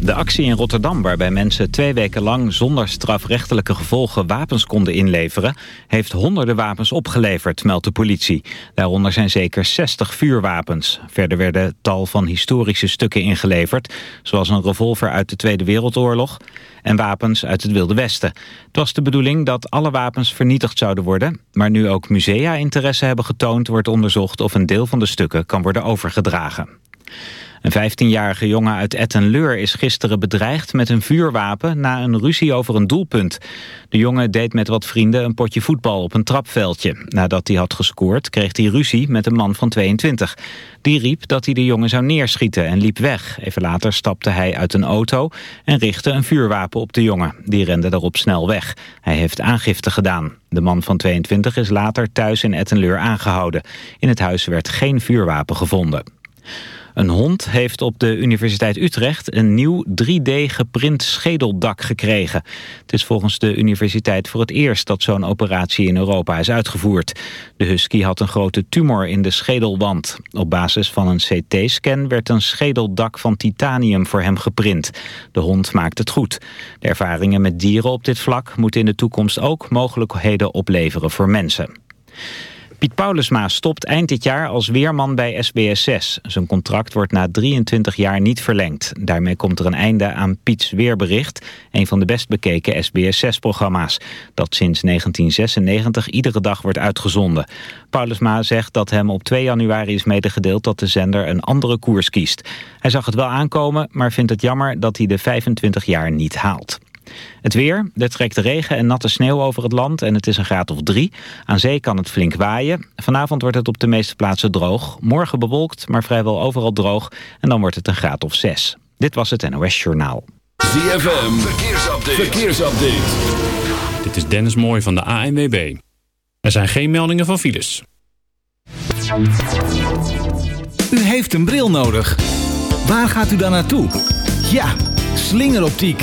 De actie in Rotterdam waarbij mensen twee weken lang zonder strafrechtelijke gevolgen wapens konden inleveren, heeft honderden wapens opgeleverd, meldt de politie. Daaronder zijn zeker 60 vuurwapens. Verder werden tal van historische stukken ingeleverd, zoals een revolver uit de Tweede Wereldoorlog en wapens uit het Wilde Westen. Het was de bedoeling dat alle wapens vernietigd zouden worden, maar nu ook musea interesse hebben getoond, wordt onderzocht of een deel van de stukken kan worden overgedragen. Een 15-jarige jongen uit Ettenleur is gisteren bedreigd met een vuurwapen na een ruzie over een doelpunt. De jongen deed met wat vrienden een potje voetbal op een trapveldje. Nadat hij had gescoord kreeg hij ruzie met een man van 22. Die riep dat hij de jongen zou neerschieten en liep weg. Even later stapte hij uit een auto en richtte een vuurwapen op de jongen. Die rende daarop snel weg. Hij heeft aangifte gedaan. De man van 22 is later thuis in Ettenleur aangehouden. In het huis werd geen vuurwapen gevonden. Een hond heeft op de Universiteit Utrecht een nieuw 3D geprint schedeldak gekregen. Het is volgens de universiteit voor het eerst dat zo'n operatie in Europa is uitgevoerd. De husky had een grote tumor in de schedelwand. Op basis van een CT-scan werd een schedeldak van titanium voor hem geprint. De hond maakt het goed. De ervaringen met dieren op dit vlak moeten in de toekomst ook mogelijkheden opleveren voor mensen. Piet Paulusma stopt eind dit jaar als weerman bij SBS6. Zijn contract wordt na 23 jaar niet verlengd. Daarmee komt er een einde aan Piets Weerbericht... een van de best bekeken SBS6-programma's... dat sinds 1996 iedere dag wordt uitgezonden. Paulusma zegt dat hem op 2 januari is medegedeeld... dat de zender een andere koers kiest. Hij zag het wel aankomen, maar vindt het jammer dat hij de 25 jaar niet haalt. Het weer, er trekt regen en natte sneeuw over het land en het is een graad of drie. Aan zee kan het flink waaien. Vanavond wordt het op de meeste plaatsen droog. Morgen bewolkt, maar vrijwel overal droog. En dan wordt het een graad of zes. Dit was het NOS Journaal. ZFM, verkeersupdate. verkeersupdate. Dit is Dennis Mooij van de ANWB. Er zijn geen meldingen van files. U heeft een bril nodig. Waar gaat u dan naartoe? Ja, slingeroptiek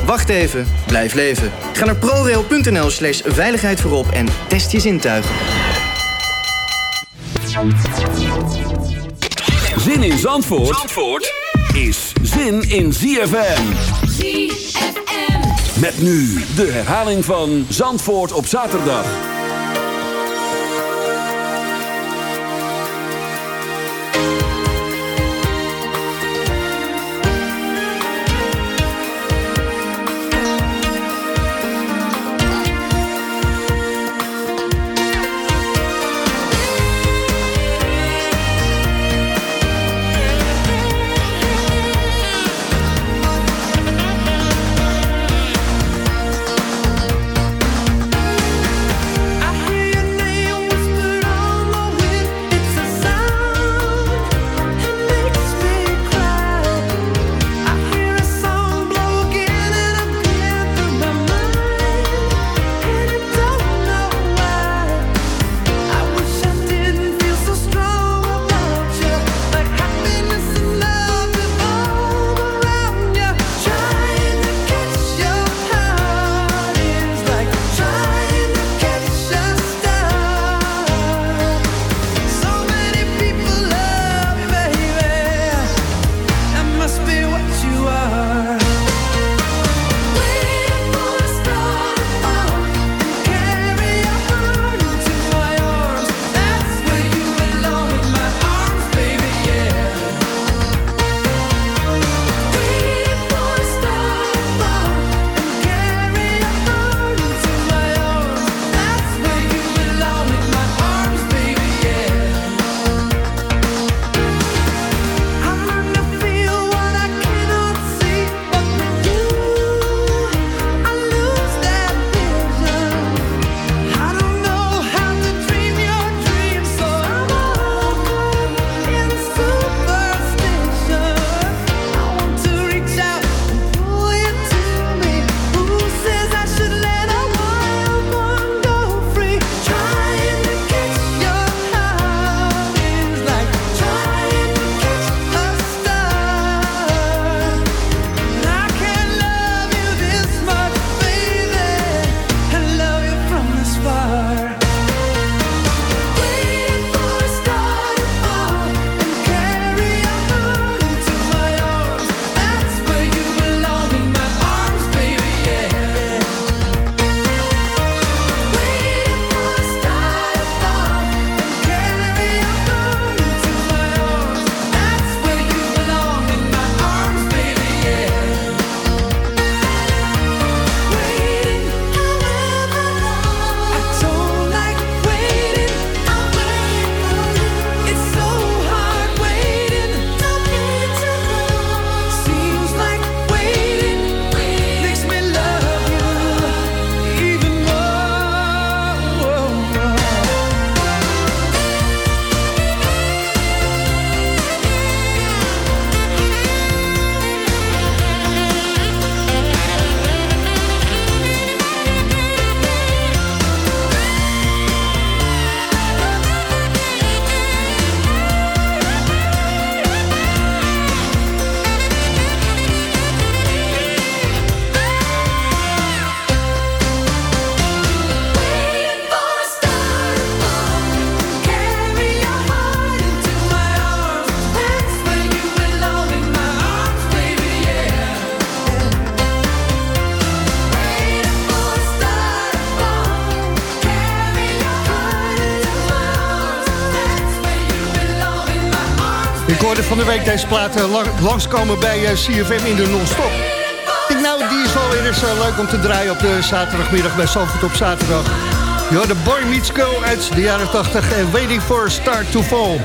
Wacht even, blijf leven. Ga naar prorail.nl slash veiligheid voorop en test je zintuigen. Zin in Zandvoort, Zandvoort is zin in ZFM. ZFM. Met nu de herhaling van Zandvoort op zaterdag. Deze plaat uh, langskomen bij uh, CFM in de non-stop. Ik nou, die is wel weer eens uh, leuk om te draaien op de zaterdagmiddag bij Zandvoort op zaterdag. Ja, de Boy Meets Girl uit de jaren 80 en Waiting for a Star to Fall.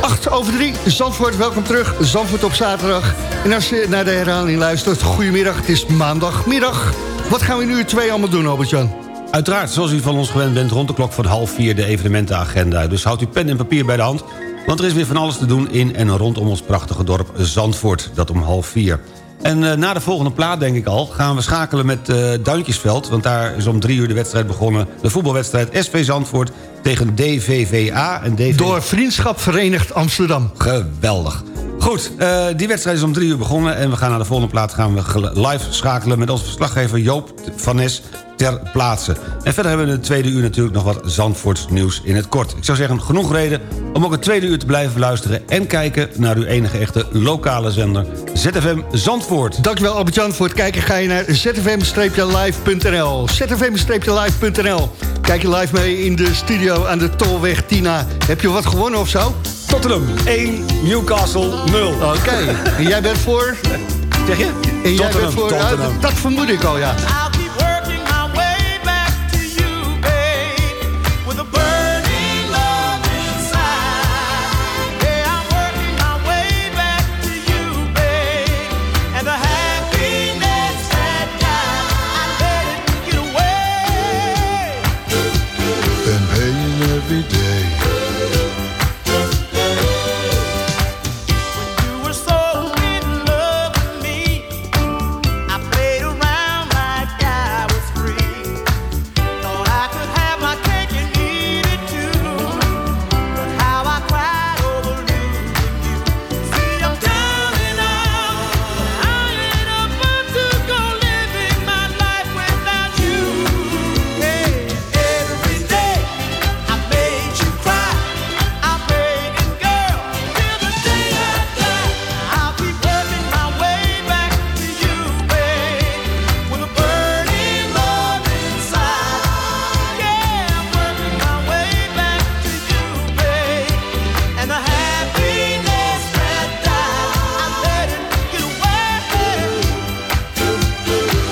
8 over 3, Zandvoort, welkom terug. Zandvoort op zaterdag. En als je naar de herhaling luistert, goedemiddag, het is maandagmiddag. Wat gaan we nu twee allemaal doen, Albert-Jan? Uiteraard, zoals u van ons gewend bent, rond de klok van half vier de evenementenagenda. Dus houdt u pen en papier bij de hand, want er is weer van alles te doen in en rondom ons prachtige dorp Zandvoort. Dat om half vier. En uh, na de volgende plaat, denk ik al, gaan we schakelen met uh, Duintjesveld. Want daar is om drie uur de wedstrijd begonnen. De voetbalwedstrijd SV Zandvoort tegen DVVA. En DV... Door Vriendschap Verenigd Amsterdam. Geweldig. Goed, uh, die wedstrijd is om drie uur begonnen... en we gaan naar de volgende plaat gaan we live schakelen... met onze verslaggever Joop van Nes ter plaatse. En verder hebben we in de tweede uur natuurlijk nog wat Zandvoorts nieuws in het kort. Ik zou zeggen, genoeg reden om ook het tweede uur te blijven luisteren... en kijken naar uw enige echte lokale zender, ZFM Zandvoort. Dankjewel Albert-Jan voor het kijken. Ga je naar zfm-live.nl. zfm-live.nl. Kijk je live mee in de studio aan de Tolweg Tina. Heb je wat gewonnen of zo? Tottenham 1, Newcastle 0. Oké, okay. en jij bent voor? Zeg je? En jij bent voor? Tottenham. Ja, dat vermoed ik al, ja.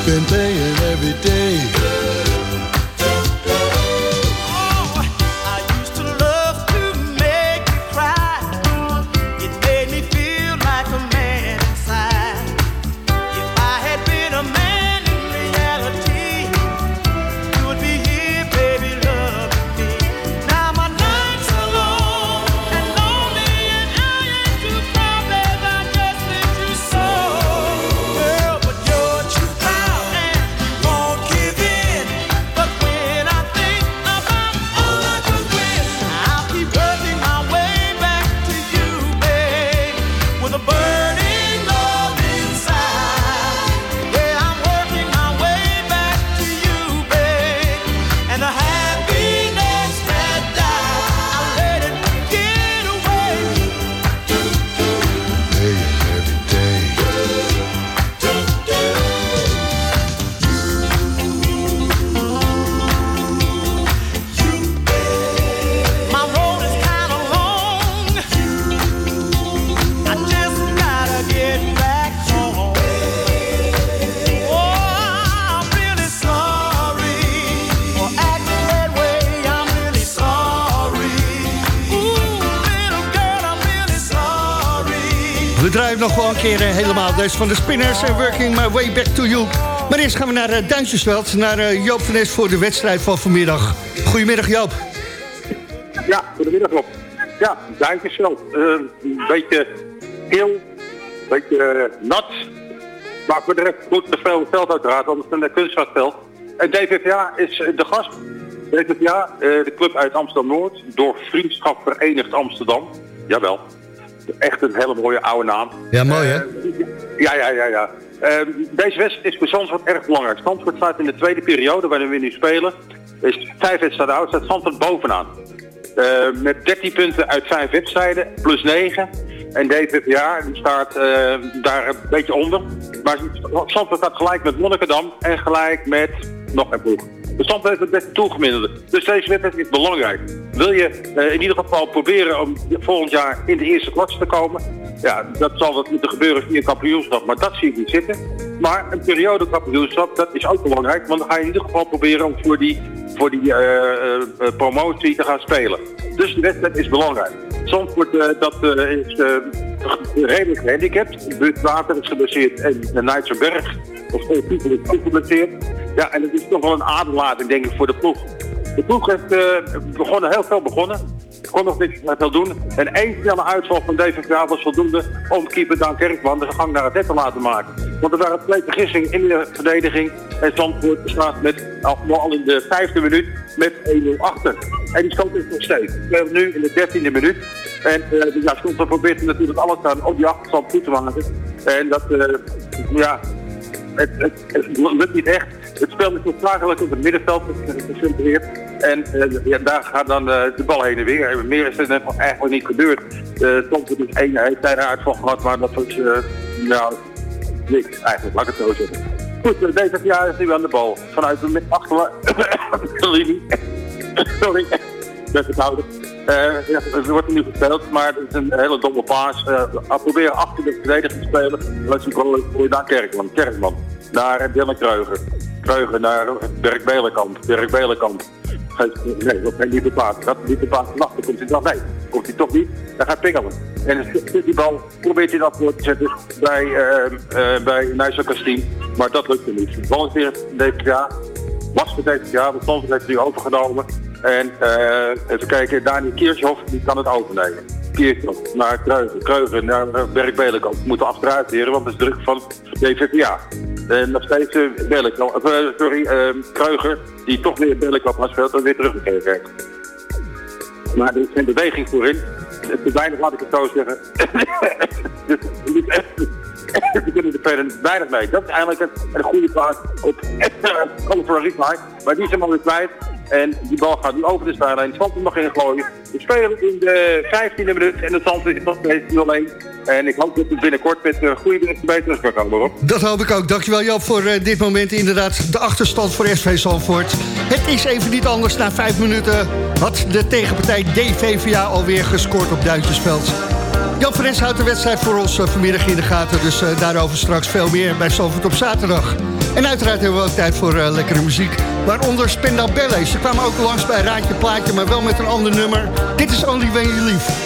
Nog wel een keer uh, helemaal. Dus van de Spinners en Working My Way Back to You. Maar eerst gaan we naar uh, naar uh, Joop van voor de wedstrijd van vanmiddag. Goedemiddag Joop. Ja, goedemiddag Rob. Ja, Duintjesveld. een beetje heel, een beetje nat. Maar voor de rest goed bespeeld veld uiteraard, het is een kunstveld. En DVVA is de gast. DVVA, de club uit Amsterdam-Noord, door Vriendschap Verenigd Amsterdam. Jawel echt een hele mooie oude naam. Ja, mooi hè? ja, ja, ja, ja. Uh, deze wedstrijd is voor Zandvoort erg belangrijk. Zandvoort staat in de tweede periode waarin we nu spelen. Is vijf wedstrijden oud, staat Zandvoort bovenaan. Uh, met 13 punten uit vijf wedstrijden, plus 9. En DVVA die staat uh, daar een beetje onder. Maar Zandvoort staat gelijk met Monnikendam en gelijk met nog een ploeg. De stand heeft het beste. Dus deze wedstrijd is belangrijk. Wil je uh, in ieder geval proberen om volgend jaar in de eerste klasse te komen, Ja, dat zal wat moeten gebeuren via kampioenschap, maar dat zie ik niet zitten. Maar een periode kampioenschap, dat is ook belangrijk, want dan ga je in ieder geval proberen om voor die, voor die eh, eh, eh, promotie te gaan spelen. Dus de wedstrijd is belangrijk. Zandvoort, eh, dat is redelijk gehandicapt. Buurtwater is geblesseerd en Nijtserberg, of people is ook. Ja, en het is toch wel een ademlating, denk ik, voor de ploeg. De ploeg heeft begonnen, heel veel begonnen. Kon nog niks veel doen. En één snelle uitval van DVVA was voldoende om keeper Daan Kerkman de gang naar het net te laten maken. Want er waren twee vergissingen in de verdediging. En Zandvoort staat met, al, al in de vijfde minuut met 1-0 achter. En die stand is nog steeds. We hebben nu in de dertiende minuut. En uh, ja, Zandvoort probeert natuurlijk alles aan om die achterstand goed te maken. En dat, uh, ja, het, het, het, lukt niet echt. Het is noodzakelijk op het middenveld gecentreerd. En uh, ja, daar gaat dan uh, de bal heen en weer. Meer is er eigenlijk niet gebeurd. Tom is één daar een uitval gehad, maar dat was nou niks eigenlijk, laat ik het zo zeggen. Goed, deze jaar is nu aan de bal. Vanuit de achterlinie. Sorry, dat is uh, ja, het wordt nu gespeeld, maar het is een hele domme paas. Uh, probeer achter de verdediging te spelen. Dat is een naar Kerkman. Kerkman. Naar Dylan Kreuger. Kreuger naar Dirk Belenkamp. Dirk Belenkamp. Nee, dat is niet de plaats. Dat niet de dan komt hij dan. Nee, komt hij toch niet. Dan gaat pingelen. En die bal, probeert hij dat voor te zetten bij, uh, uh, bij Nijssel. Maar dat lukt hem niet. De bal is weer DPA. Was voor DPA, want Stanford heeft nu overgenomen. En uh, even kijken, Daniel Kiershoff die kan het overnemen. Naar Kreugen, Kreugen naar Berk Belenkamp. We moeten achteruit want het is druk van DVPA. En nog steeds uh, sorry, uh, Kreuger, die toch weer Belenkamp had speelt en weer teruggekregen Maar er is geen beweging voorin. Het weinig, laat ik het zo zeggen. dus we kunnen er weinig mee. Dat is eigenlijk een, goede plaats op Oliver Rietmaai. Maar die is helemaal weer kwijt. En die bal gaat nu over de zijlijn. Zandvoort mag in gooien. We spelen in de 15e minuut en de Zandvoort is nog steeds 0-1. En ik hoop dat het binnenkort met uh, goede verbeteringen kan komen. Dat hoop ik ook. Dankjewel Joop voor uh, dit moment. Inderdaad, de achterstand voor SV Zandvoort. Het is even niet anders. Na vijf minuten had de tegenpartij DVVA alweer gescoord op Duitsersveld. Jan Fres houdt de wedstrijd voor ons uh, vanmiddag in de gaten. Dus daarover straks veel meer bij Zandvoort op zaterdag. En uiteraard hebben we ook tijd voor lekkere muziek. Waaronder Spendal Ballet. Ze kwamen ook langs bij Raadje Plaatje, maar wel met een ander nummer. Dit is Only When You Leave.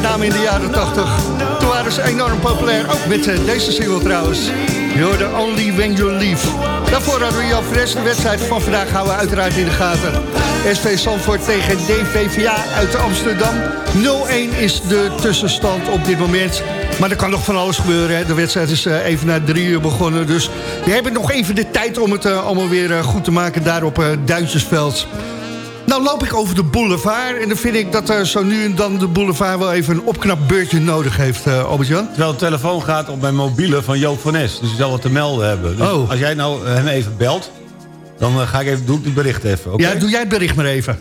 Met name in de jaren 80. Toen waren ze enorm populair, ook met eh, deze single trouwens. You're the only when you leave. Daarvoor hadden we Jan Fres. De wedstrijd van vandaag houden we uiteraard in de gaten. SV Zandvoort tegen DVVA uit Amsterdam. 0-1 is de tussenstand op dit moment. Maar er kan nog van alles gebeuren. Hè. De wedstrijd is uh, even na drie uur begonnen. Dus we hebben nog even de tijd om het uh, allemaal weer goed te maken daar op Duintjesveld. Nou loop ik over de boulevard en dan vind ik dat er zo nu en dan de boulevard wel even een opknapbeurtje nodig heeft, uh, Albert-Jan. Terwijl de telefoon gaat op mijn mobiele van Joop van Nes, dus je zal wat te melden hebben. Dus oh. als jij nou hem even belt, dan ga ik even, doe ik het bericht even. Okay? Ja, doe jij het bericht maar even.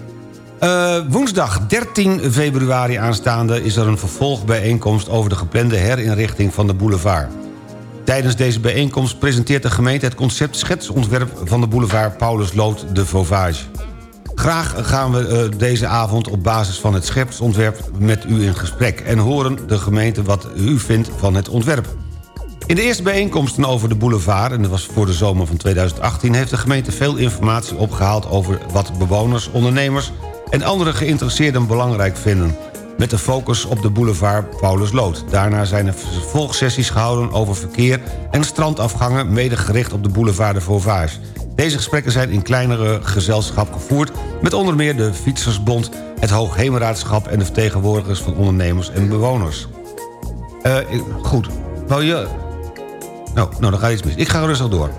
Uh, woensdag 13 februari aanstaande is er een vervolgbijeenkomst... over de geplande herinrichting van de boulevard. Tijdens deze bijeenkomst presenteert de gemeente het concept schetsontwerp... van de boulevard Paulus Lood de Vauvage. Graag gaan we uh, deze avond op basis van het schetsontwerp met u in gesprek... en horen de gemeente wat u vindt van het ontwerp. In de eerste bijeenkomsten over de boulevard... en dat was voor de zomer van 2018... heeft de gemeente veel informatie opgehaald over wat bewoners, ondernemers en andere geïnteresseerden belangrijk vinden met de focus op de boulevard Paulus Lood. Daarna zijn er volgsessies gehouden over verkeer en strandafgangen... mede gericht op de boulevard de Vauvage. Deze gesprekken zijn in kleinere gezelschap gevoerd... met onder meer de Fietsersbond, het Hoogheemraadschap... en de vertegenwoordigers van ondernemers en bewoners. Uh, goed, wou je... Nou, nou, dan gaat iets mis. Ik ga rustig door.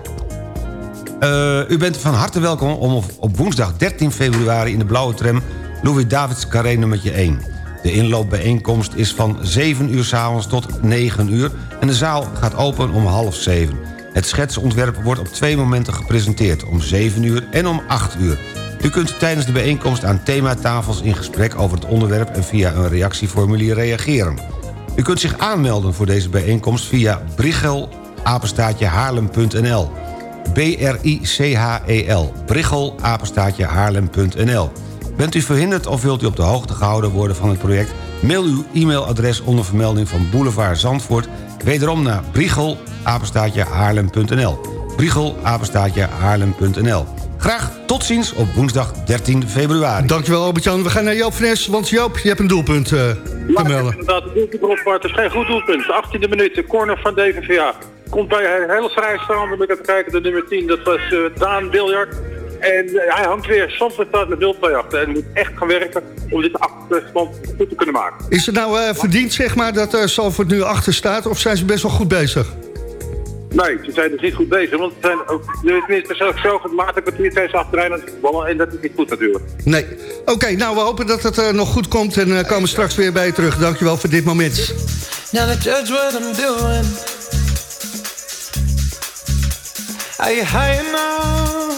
Uh, u bent van harte welkom om op woensdag 13 februari... in de blauwe tram Louis Davids Carré nummertje 1. De inloopbijeenkomst is van 7 uur s'avonds tot 9 uur... en de zaal gaat open om half 7. Het schetsontwerp wordt op twee momenten gepresenteerd... om 7 uur en om 8 uur. U kunt tijdens de bijeenkomst aan thematafels in gesprek over het onderwerp... en via een reactieformulier reageren. U kunt zich aanmelden voor deze bijeenkomst via brichelapenstaatjehaarlem.nl B-R-I-C-H-E-L. Brichel, apenstaatje haarlem.nl. Bent u verhinderd of wilt u op de hoogte gehouden worden van het project... mail uw e-mailadres onder vermelding van Boulevard Zandvoort... wederom naar apenstaatje haarlem.nl. Apenstaatje haarlem.nl. Graag tot ziens op woensdag 13 februari. Dankjewel Albert-Jan. We gaan naar Joop Fres, want Joop, je hebt een doelpunt uh, te melden. inderdaad, doelpunt het is geen goed doelpunt. 18e minuut, de corner van DVVA. Komt bij een hele vrij staan, om te kijken, de nummer 10, dat was uh, Daan Biljart. En uh, hij hangt weer, soms staat met 0-2 achter. En moet echt gaan werken om dit achterstand goed te kunnen maken. Is het nou uh, verdiend, zeg maar, dat uh, Salford nu achter staat? Of zijn ze best wel goed bezig? Nee, ze zijn dus niet goed bezig. Want het zijn ook, tenminste, zelfs zo gemaakt kwartier steeds achterin aan het. En dat is niet goed natuurlijk. Nee. Oké, okay, nou we hopen dat het uh, nog goed komt. En uh, komen straks weer bij je terug. Dankjewel voor dit moment. Now the judge what I'm doing. Are you high enough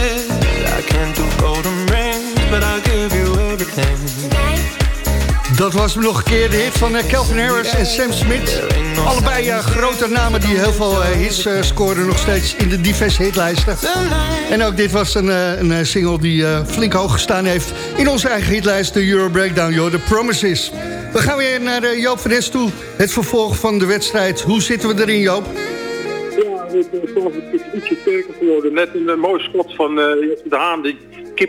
Dat was nog een keer de hit van eh, Calvin Harris en Sam Smith. Allebei eh, grote namen die heel veel eh, hits eh, scoren nog steeds in de diverse hitlijsten. En ook dit was een, eh, een eh, single die eh, flink hoog gestaan heeft in onze eigen hitlijst, de Euro Breakdown, joh, The Promises. We gaan weer naar eh, Joop van Nes toe, het vervolg van de wedstrijd. Hoe zitten we erin, Joop? Ja, het is ietsje sterker geworden. Net een, eh, mooi schot van eh de Haan, die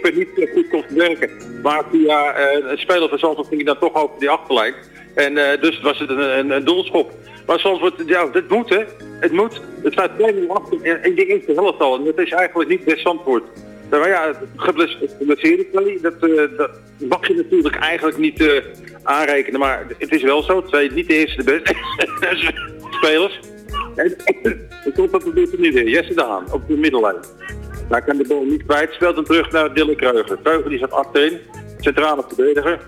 keeper niet eh, goed kon verwerken. Maar via eh, een speler van Zandvoort ging hij dan toch over die achterlijn. En eh, dus was het een, een, een doelschop. Maar Zandvoort, ja, dit moet hè. Het moet. Het staat 2-0 achter in- in die eerste helft al. En dat is eigenlijk niet best Zandvoort. Maar ja, gebles- geblesseerde play, dat, eh, dat mag je natuurlijk eigenlijk niet eh, aanrekenen. Maar het is wel zo, twee, niet de eerste de beste spelers. Ik hoop dat het nu weer. Jesse de Haan op de middellijn. Daar kan de bal niet kwijt. Speelt hem terug naar Dylan Kreuger. Kreuger die staat achterin. Centrale verdediger.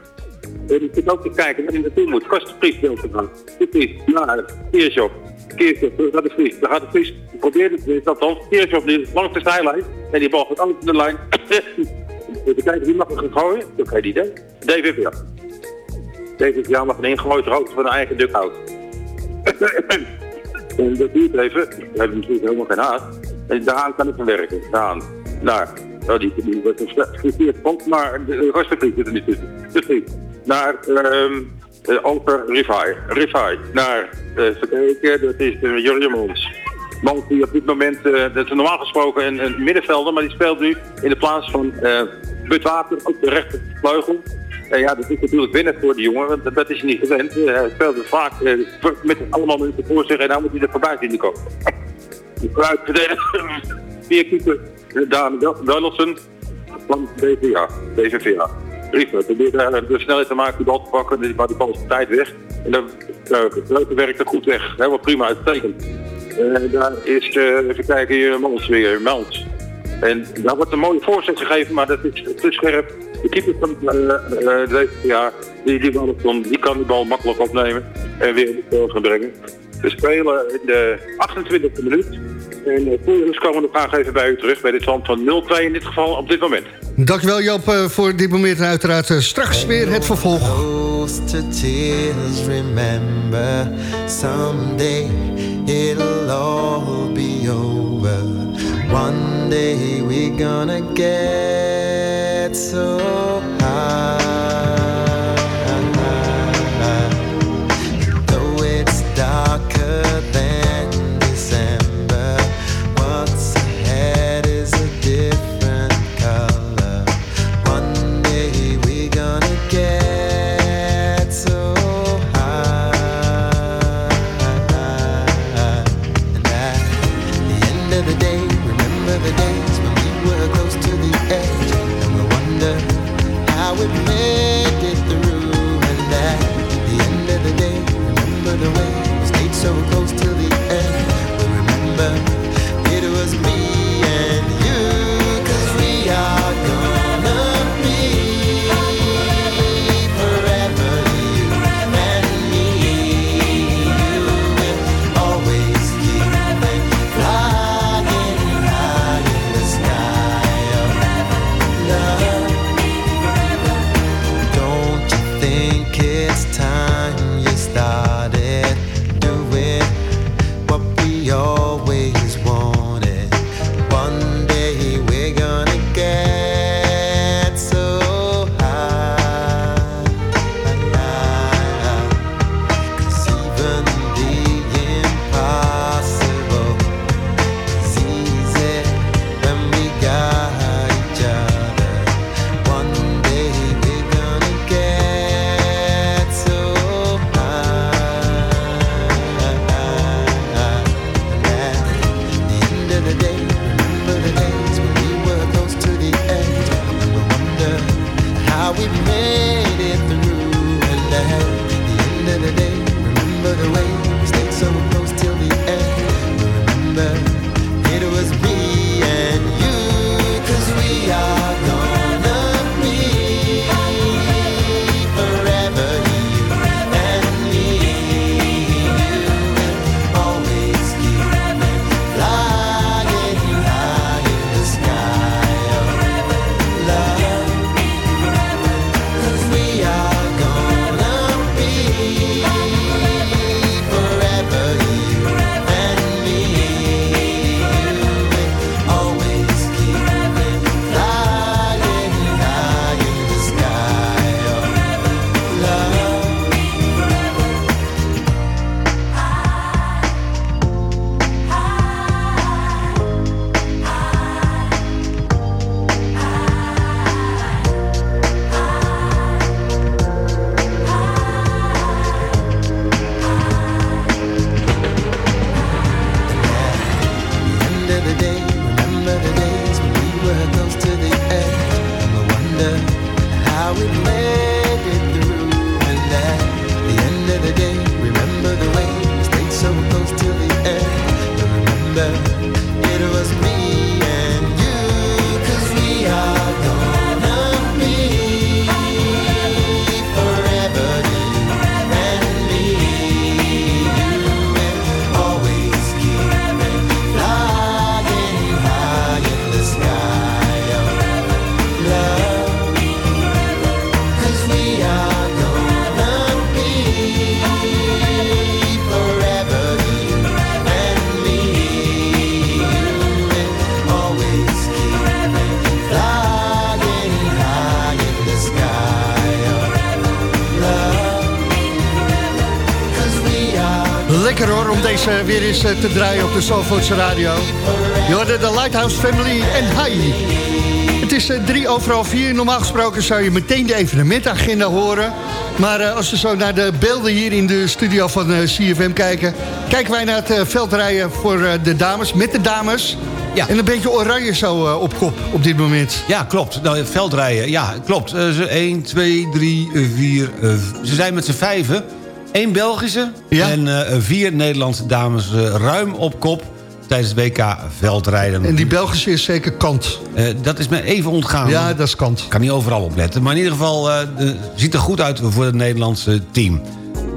En die zit ook te kijken waar hij naartoe moet. Kost de Vries wil te gaan. De Vries naar Kiershoff. Kiershoff, terug naar de Vries. Dan gaat de Vries. Probeert het weer. Dat dan. Kiershoff die langs de zijlijn. En die bal gaat over de lijn. Even kijken wie mag er gaan gooien. Heb geen idee. DVVA. DVVA mag een ingegooid rood van een eigen dugout. En dat duurt even. We hebben natuurlijk helemaal geen haast. En daaraan kan ik van werken. Daan. Naar. Nou, die, die wordt een vond, maar de respectief zit er niet tussen. Dus. Naar ehm uh, over Rivai. Rivai. Naar, even kijken, dat is uh, Jurjen Mons. Man die op dit moment, eh, dat is normaal gesproken een, een middenvelder, maar die speelt nu in de plaats van Butwater op de rechtervleugel. Uh, ja, dat is natuurlijk winnen voor die jongen, want dat is niet gewend. Hij speelde vaak met allemaal mensen voor zich en dan moet hij er voorbij zien komen. Vier keeper, Daan Donaldson van DVA, DVVA. Riefer probeert de snelheid te maken, die bal te pakken, maar die bal is op tijd weg. En dan uh, werkt er goed weg, helemaal prima uitstekend. Uh, daar is, even kijken hier, Mals weer, Mals. En daar wordt een mooie voorzet gegeven, maar dat is te scherp. De keeper van uh, uh, die, die, die kan die bal makkelijk opnemen en weer in de gaan brengen. We spelen in de 28e minuut. En uh, volgens komen we nog graag even bij u terug bij dit stand van 0-2 in dit geval op dit moment. Dankjewel Joop uh, voor dit moment en uiteraard uh, straks weer het vervolg. to tears, remember someday it'll all be over. One day we're gonna get so high. Weer eens eh, te draaien op de Zalvoortse radio. Je hoorde de Lighthouse Family en Hi. Het is uh, drie overal vier. Normaal gesproken zou je meteen de evenementagenda horen. Maar uh, als we zo naar de beelden hier in de studio van CFM kijken... kijken wij naar het veldrijden voor de dames, met de dames... Ja. En een beetje oranje zo uh, op kop op dit moment. Ja, klopt. Nou, veldrijden, ja, klopt. Uh, ze 1, 2, 3, 4... Uh, ze zijn met z'n vijven. Eén Belgische ja. en uh, vier Nederlandse dames ruim op kop tijdens het WK veldrijden. En die Belgische is zeker Kant. dat is me even ontgaan. Ja, dat is Kant. Ik kan niet overal opletten. Maar in ieder geval ziet er goed uit voor het Nederlandse team.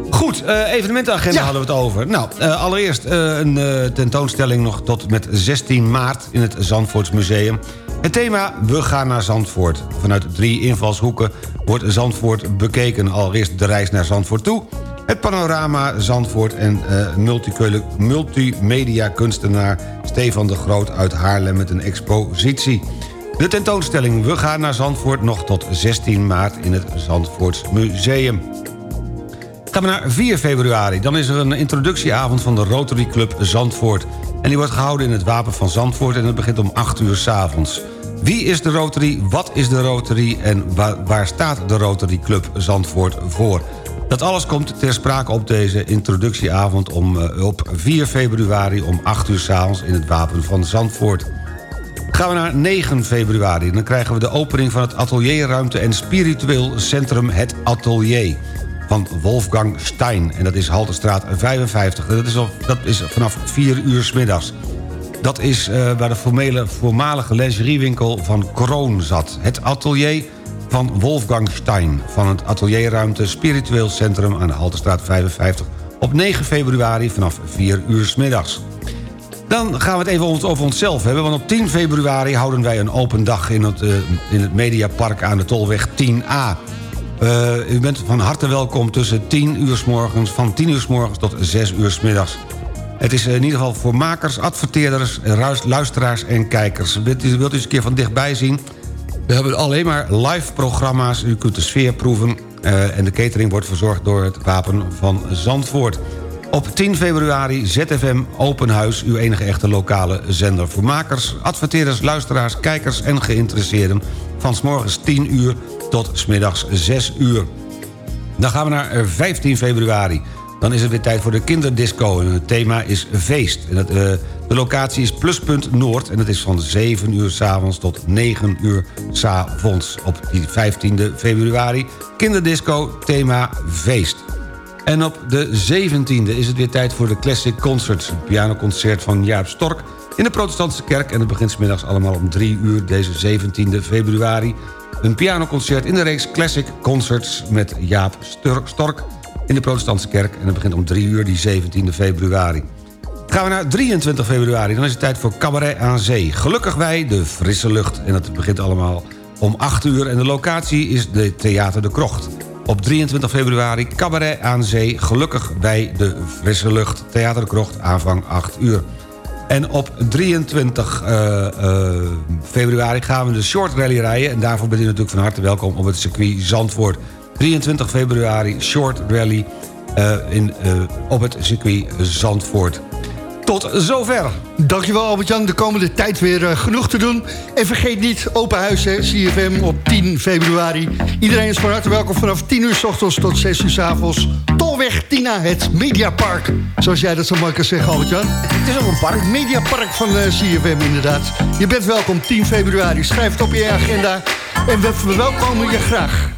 Goed, evenementenagenda hadden we het over. Nou, allereerst een tentoonstelling nog tot met 16 maart in het Zandvoortsmuseum. Het thema We gaan naar Zandvoort. Vanuit drie invalshoeken wordt Zandvoort bekeken. Allereerst de reis naar Zandvoort toe. Het panorama Zandvoort en multimedia kunstenaar Stefan de Groot uit Haarlem met een expositie. De tentoonstelling We gaan naar Zandvoort nog tot 16 maart in het Zandvoortsmuseum. Gaan we naar 4 februari. Dan is er een introducieavond van de Rotary Club Zandvoort. En die wordt gehouden in het Wapen van Zandvoort... en het begint om 8 uur s'avonds. Wie is de Rotary, wat is de Rotary... en waar staat de Rotary Club Zandvoort voor? Dat alles komt ter sprake op deze introductieavond... Om, uh, op 4 februari om 8 uur s'avonds in het Wapen van Zandvoort. Gaan we naar 9 februari. Dan krijgen we de opening van het atelierruimte en spiritueel centrum Het Atelier van Wolfgang Stein. En dat is Halterstraat 55. Dat is, dat is vanaf 4 uur s middags. Dat is uh, waar de formele, voormalige lingeriewinkel van Kroon zat. Het atelier van Wolfgang Stein... van het atelierruimte Spiritueel Centrum aan de Halterstraat 55... op 9 februari vanaf 4 uur s middags. Dan gaan we het even over onszelf hebben... want op 10 februari houden wij een open dag in het, uh, in het Mediapark aan de Tolweg 10A... Uh, u bent van harte welkom tussen 10 uur s morgens, van 10 uur s morgens tot 6 uur s middags. Het is in ieder geval voor makers, adverteerders, luisteraars en kijkers. Wilt u, wilt u eens een keer van dichtbij zien? We hebben alleen maar live programma's. U kunt de sfeer proeven. Uh, en de catering wordt verzorgd door het Wapen van Zandvoort. Op 10 februari ZFM Open Huis, uw enige echte lokale zender. Voor makers, adverteerders, luisteraars, kijkers en geïnteresseerden... van s morgens 10 uur tot smiddags 6 uur. Dan gaan we naar 15 eh, februari. Dan is het weer tijd voor de kinderdisco. En het thema is feest. En het, uh, de locatie is Pluspunt Noord. En het is van 7 uur s'avonds tot 9 uur s'avonds. Op die 15 februari. Kinderdisco, thema feest. En op de 17e is het weer tijd voor de Classic Concerts. Een pianoconcert van Jaap Stork in de protestantse kerk. En het begint middags allemaal om 3 uur deze 17e februari. Een pianoconcert in de reeks Classic Concerts met Jaap Stork in de protestantse kerk. En dat begint om 3 uur die 17e februari. Gaan we naar 23 februari, dan is het tijd voor Cabaret aan Zee. Gelukkig wij, de frisse lucht. En dat begint allemaal om 8 uur. En de locatie is de Theater de Krocht. Op 23 februari Cabaret aan Zee. Gelukkig wij, de frisse lucht. Theater de Krocht, aanvang 8 uur. En op 23 uh, uh, februari gaan we de short rally rijden. En daarvoor bent u natuurlijk van harte welkom op het circuit Zandvoort. 23 februari short rally uh, in, op het circuit Zandvoort. Tot zover. Dankjewel Albert-Jan. De komende tijd weer uh, genoeg te doen. En vergeet niet, open huis, hè, CFM op 10 februari. Iedereen is van harte welkom vanaf 10 uur s ochtends tot 6 uur s avonds. Tolweg Tina, het Mediapark. Zoals jij dat zo mooi kan zeggen, Albert-Jan. Het is ook een park. Mediapark van uh, CFM, inderdaad. Je bent welkom 10 februari. Schrijf het op je agenda. En we verwelkomen je graag.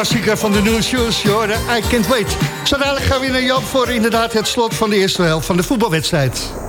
Disco-klassieker van de New Shoes, I Can't Wait. Zo dadelijk gaan we naar Jan voor inderdaad het slot van de eerste helft van de voetbalwedstrijd.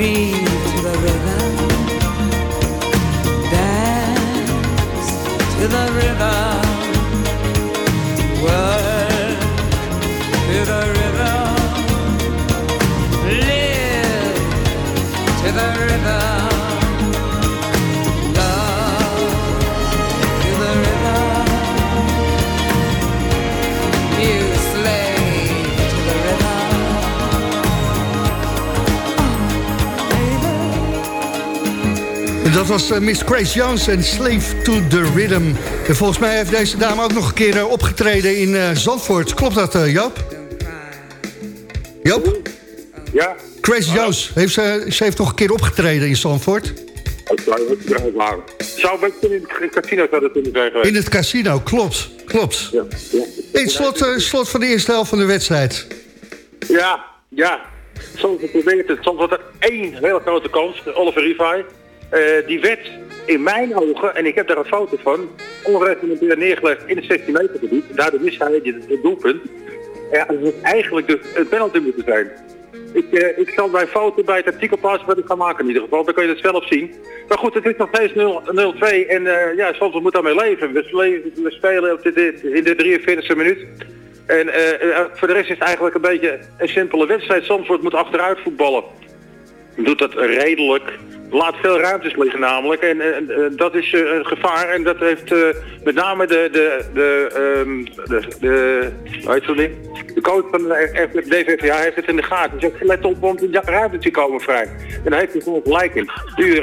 Breathe to the rhythm. Dance to the rhythm. Was eh, Miss Grace Jones en Slave to the Rhythm. En volgens mij heeft deze dame ook nog een keer eh, opgetreden in eh, Zandvoort. Klopt dat, Joop? Joop? Ja. Grace Jones, heeft ze, ze heeft nog een keer opgetreden in Zandvoort. Ik zou best in het casino zou dat kunnen zijn geweest. In het casino, klopt. Klopt. Ja, ja. In het slot, slot van de eerste helft van de wedstrijd. Ja, ja. Soms probeert het. Soms wordt er één hele grote kans. Oliver Rivai. Eh, die werd in mijn ogen, en ik heb daar een foto van, onreglementair neergelegd in het 16 meter gebied. Daardoor wist hij het, doelpunt. Ja, dat eigenlijk de, het penalty moeten zijn. Ik, eh, ik zal mijn foto bij het artikel plaatsen wat ik ga maken in ieder geval. Dan kun je het zelf zien. Maar goed, het is nog steeds 0-2 en eh, ja, soms moet daarmee leven. We, we spelen op dit- in de 43e minuut. En eh, voor de rest is het eigenlijk een beetje een simpele wedstrijd. Zandvoort moet achteruit voetballen. Doet dat redelijk. Laat veel ruimtes liggen namelijk. En, eh, dat is eh, een gevaar. En dat heeft eh, met name de, de, de, ehm, de, de, hoe de coach van de DVVA heeft het in de gaten. Hij zegt, let op, want die ruimtes komen vrij. En daar heeft hij gewoon gelijk in.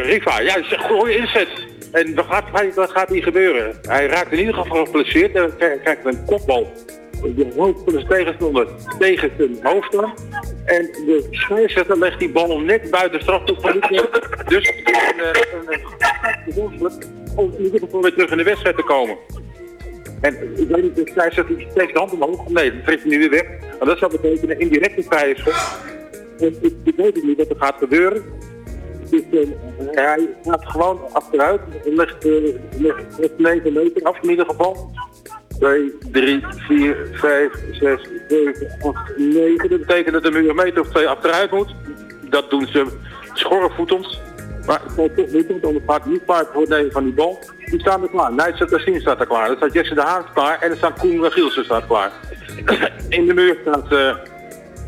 Riva, ja, zeg, goede inzet. En wat gaat, wat gaat hier gebeuren? Hij raakt in ieder geval geblesseerd. En krijgt een kopbal de hoofd van de tegenstander tegen zijn hoofd aan. En de scheidsrechter legt die bal net buiten strafhoek van de. Dus een, eh, een, een, om in ieder geval weer terug in de wedstrijd te komen. En ik weet niet, de scheidsrechter steekt de hand omhoog. Nee, dat trekt nu weer weg. Maar dat zou betekenen indirecte vrijheid. En ik, ik weet niet wat er gaat gebeuren. Dus, eh, hij gaat gewoon achteruit. Legt, eh, legt, legt 9 meter af in ieder geval. 2, 3, 4, 5, 6, 7, 8, 9. Dat betekent dat er nu een meter of twee achteruit moet. Dat doen ze schorrevoetend. Maar het valt toch niet, gaat het niet klaar voor het van die bal. Die staan er klaar. Nijt Tassin staat er klaar. Er staat Jesse de Haan klaar en er staat Koen Gielsen staat klaar. In de muur staat eh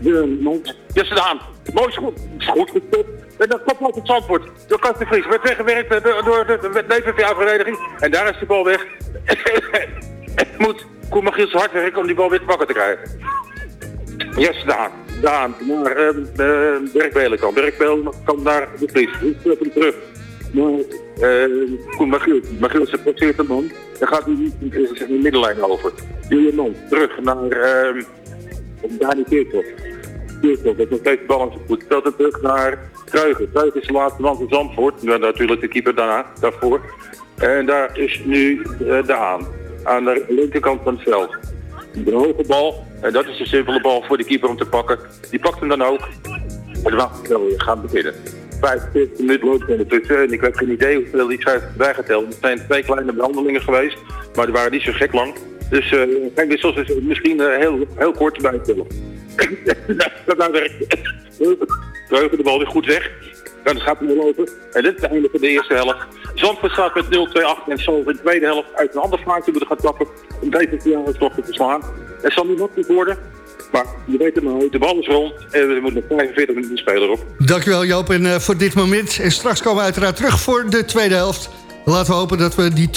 de mond. Jesse de Haan. Mooi goed. Goed gestopt. En dat komt het zandwoord. Door Kast de Vries. Werd weggewerkt door, door de, de DVV-vereniging. En daar is de bal weg. Moet Koen Magiels hard werken om die bal weer te pakken te krijgen. Yes, Daan. Daan, naar uh, uh, Dirk Belenkamp. Dirk Belenkamp naar de Vries. Terug. Uh, Koen Magiels. Magiels passeert de man. Dan gaat hij niet in de middenlijn over. Julian terug naar uh, Dani Keerthoff. Dat nog steeds bal aan terug naar Kruigen. Kruigen is de laatste man van Zandvoort. Natuurlijk de keeper daarna, daarvoor. En daar is nu uh, de aan. Aan de linkerkant van het veld. De hoge bal. En dat is de simpele bal voor de keeper om te pakken. Die pakt hem dan ook. En dan gaan we beginnen. 45 minuten loopt ondertussen. En ik heb geen idee hoeveel die schrijft bijgeteld. Het zijn twee kleine behandelingen geweest. Maar die waren niet zo gek lang. Dus uh, kijk, dit is misschien uh, heel, heel kort bijtellen. dat nou werkt. De bal weer goed weg. Dan gaat hij weer lopen. En dit is het einde van de eerste helft. Zandvoort staat met 0-2 achter en zal in de tweede helft uit een ander vaartje moeten gaan tappen om deze toch te verslaan. Het zal niet makkelijk worden, maar je weet het maar, de bal is rond en we moeten nog 45 minuten spelen op. Dankjewel Joop en uh, voor dit moment. En straks komen we uiteraard terug voor de tweede helft. Laten we hopen dat we die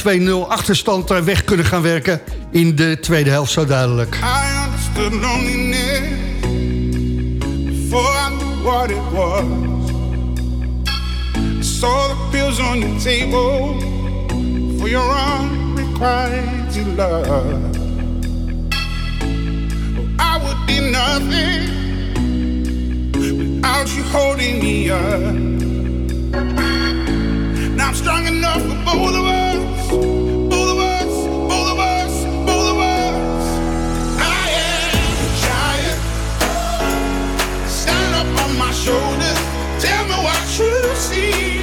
2-0 achterstand uh, weg kunnen gaan werken in de tweede helft zo duidelijk. I understood loneliness before I knew what it was. Saw the pills on your table for your unrequited love. Oh, I would be nothing without you holding me up. Now I'm strong enough for both of us. Shoulders. Tell me what you see.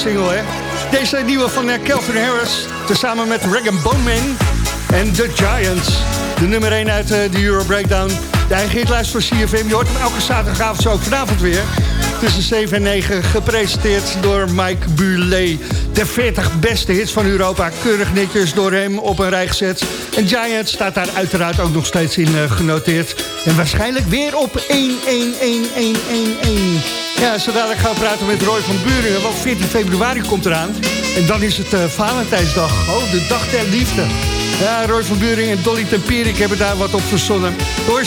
Single, hè? Deze nieuwe van eh, Calvin Harris, tezamen met Regan Bowman en The Giants. De nummer 1 uit eh, de Euro Breakdown. De eigen hitlijst voor CFM. Je hoort hem elke zaterdagavond, zo ook vanavond weer. Tussen 7 en 9, gepresenteerd door Mike Bulet. De 40 beste hits van Europa, keurig netjes door hem op een rij gezet. En Giant staat daar uiteraard ook nog steeds in eh, genoteerd. En waarschijnlijk weer op 1, 1, 1, 1, 1, 1. Ja, zo dadelijk gaan praten met Roy van Buringen, want 14 februari komt eraan. En dan is het eh, Valentijnsdag, oh, de dag der liefde. Ja, Roy van Buringen en Dolly Tempierik hebben daar wat op verzonnen. Daar hoor je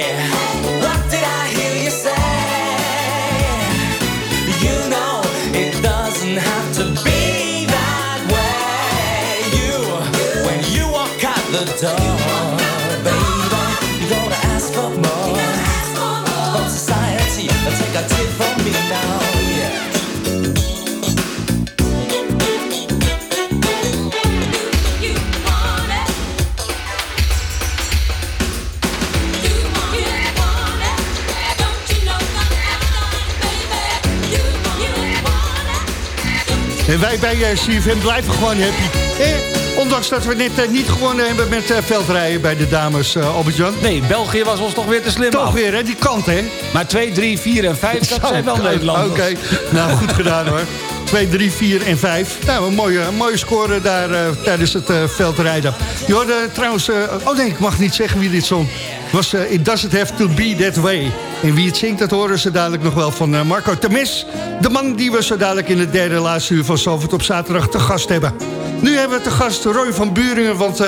En wij bij eh, CFM blijven gewoon happy. Eh, ondanks dat we net eh, niet gewonnen hebben met eh, veldrijden bij de dames, eh, Albert-Jan. Nee, België was ons toch weer te slim Toch af. weer, hè, die kant, hè? Maar 2, 3, 4 en 5, dat zijn wel Nederlanders. Oké, nou goed gedaan hoor. 2, 3, 4 en 5. Nou, een mooie, een mooie score daar tijdens het eh, veldrijden. Je hoorde trouwens... eh, oh nee, ik mag niet zeggen wie dit zong. Was eh, It Doesn't Have To Be That Way. En wie het zingt, dat horen ze dadelijk nog wel van eh, Marco Temis. De man die we zo dadelijk in het derde laatste uur van Zalvoort op zaterdag te gast hebben. Nu hebben we te gast Roy van Buringen, want... eh,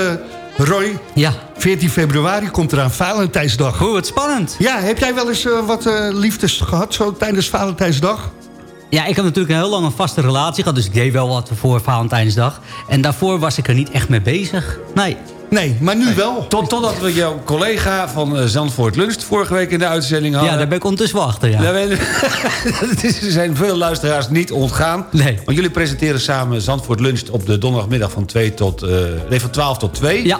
Roy, ja. 14 februari komt eraan, Valentijnsdag. Hoe, wat spannend. Ja, heb jij wel eens wat liefdes gehad zo tijdens Valentijnsdag? Ja, ik heb natuurlijk een heel lang een vaste relatie gehad. Dus ik deed wel wat voor Valentijnsdag. En daarvoor was ik er niet echt mee bezig. Nee. Nee, maar nu wel. Tot, totdat we jouw collega van eh, Zandvoort Lunch vorige week in de uitzending hadden. Ja, daar ben ik ondertussen wel achter, ja. Daar ben- Het is- er zijn veel luisteraars niet ontgaan. Nee. Want jullie presenteren samen Zandvoort Lunch op de donderdagmiddag van, 2 tot, eh, nee, van 12 tot 2. Ja.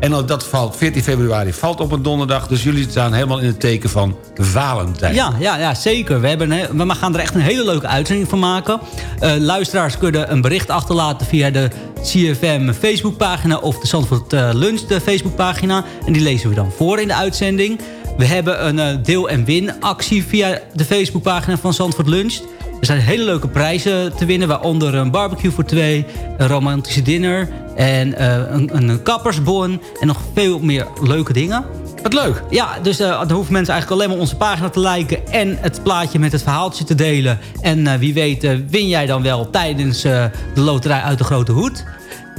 En dat valt, 14 februari valt op een donderdag. Dus jullie staan helemaal in het teken van Valentijn. Ja, ja, ja zeker. We, hebben we gaan er echt een hele leuke uitzending van maken. Eh, luisteraars kunnen een bericht achterlaten via de CFM Facebookpagina... of de Zandvoort eh, Lunch Facebookpagina. En die lezen we dan voor in de uitzending. We hebben een eh, deel- en win-actie via de Facebookpagina van Zandvoort Lunch. Er zijn hele leuke prijzen te winnen, waaronder een barbecue voor twee... een romantische dinner en eh, een, een kappersbon... en nog veel meer leuke dingen. Wat leuk. Ja, dus eh, dan hoeven mensen eigenlijk alleen maar onze pagina te liken... en het plaatje met het verhaaltje te delen. En eh, wie weet win jij dan wel tijdens de loterij uit de Grote Hoed.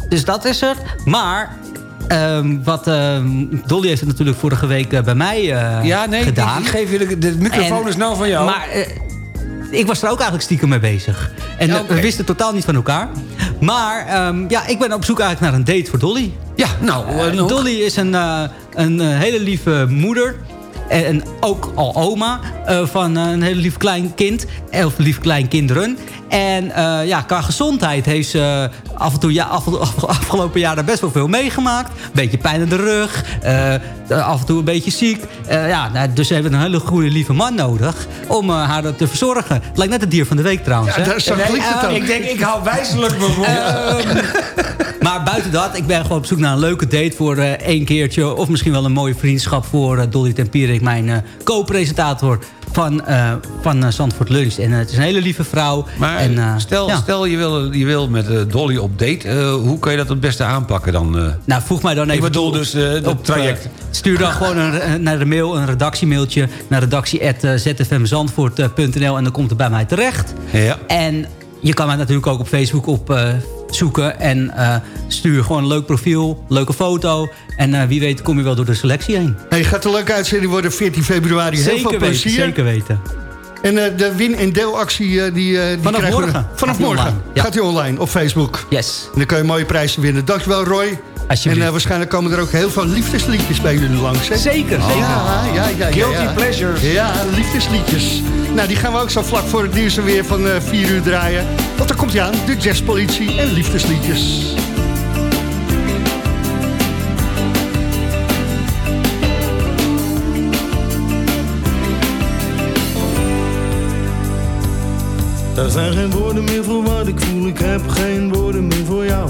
Dus dat is het. Maar... ehm, wat ehm, Dolly heeft het natuurlijk vorige week bij mij eh, Ja, nee, gedaan. ik, ik geef je de, microfoon En- is nou van jou. Maar ik was er ook eigenlijk stiekem mee bezig. En Ja, eh, we wisten totaal niet van elkaar. Maar ehm, ja, ik ben op zoek eigenlijk naar een date voor Dolly. Ja, nou, Eh, Dolly is een, eh, een eh, hele lieve moeder. En, en ook al oma eh, van een hele lief klein kind. Of lief klein kinderen. En eh, ja, qua gezondheid heeft ze af en toe ja, af, af- afgelopen jaren best wel veel meegemaakt. Beetje pijn in de rug. eh, af en toe een beetje ziek. Eh, ja, nou, dus ze hebben een hele goede lieve man nodig om eh, haar te verzorgen. Het lijkt net het dier van de week trouwens. Ja, hè? daar- zo Nee, het eh, ook. Ik denk, ik hou wijselijk me voor. Ehm, maar buiten dat, ik ben gewoon op zoek naar een leuke date voor eh één keertje. Of misschien wel een mooie vriendschap voor eh, Dolly Tempierik, mijn eh, co-presentator van, eh van eh, Zandvoort Lunch. En eh, het is een hele lieve vrouw. Maar en, stel, ja. stel je, wil, je wil met Dolly op date. hoe kan je dat het beste aanpakken dan? Nou, voeg mij dan Ik even bedoel toe dus, het op, traject. stuur dan gewoon een, naar de mail een redactiemailtje naar redactie.zfmzandvoort.nl en dan komt het bij mij terecht. Ja. En je kan mij natuurlijk ook op Facebook op zoeken en eh, stuur gewoon een leuk profiel, leuke foto. En eh, wie weet kom je wel door de selectie heen. Hey, gaat een leuke uitzending worden 14 februari. Heel veel weten, plezier. zeker weten. En eh, de win- en deelactie die, die Vanaf we- morgen. vanaf Gaat die morgen gaat hij online op Facebook. Yes. En dan kan je mooie prijzen winnen. Dankjewel Roy. Alsjeblieft. En eh, waarschijnlijk komen er ook heel veel liefdesliedjes bij jullie langs. Hè? Zeker, zeker. Ja, ja, ja, ja, Guilty ja. pleasures. Ja, liefdesliedjes. Nou, die gaan we ook zo vlak voor het nieuws er weer van eh 4 uur draaien. Want dan komt hij aan, de jazzpolitie en liefdesliedjes. Er zijn geen woorden meer voor wat ik voel, ik heb geen woorden meer voor jou.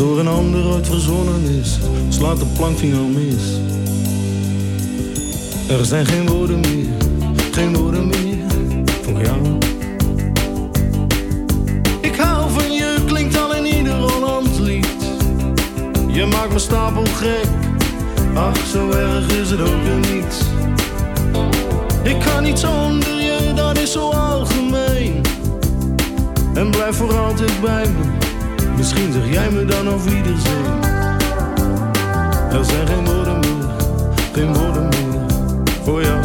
door een ander ooit verzonnen is, slaat de plank finaal mis. Er zijn geen woorden meer, geen woorden meer voor jou. Ik hou van je, klinkt al in ieder Hollands lied. Je maakt me stapel gek, ach zo erg is het ook weer niet. Ik kan niet zonder je, dat is zo algemeen. En blijf voor altijd bij me. Misschien zeg jij me dan over iedereen. Er zijn geen woorden meer, geen woorden meer voor jou.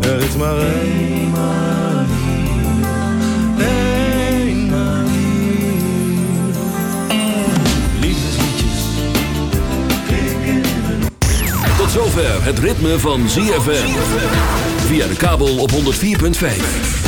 Er is maar één manier, één manier. Liefdesliedjes, Tot zover het ritme van ZFM. Via de kabel op 104.5.